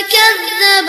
فكذب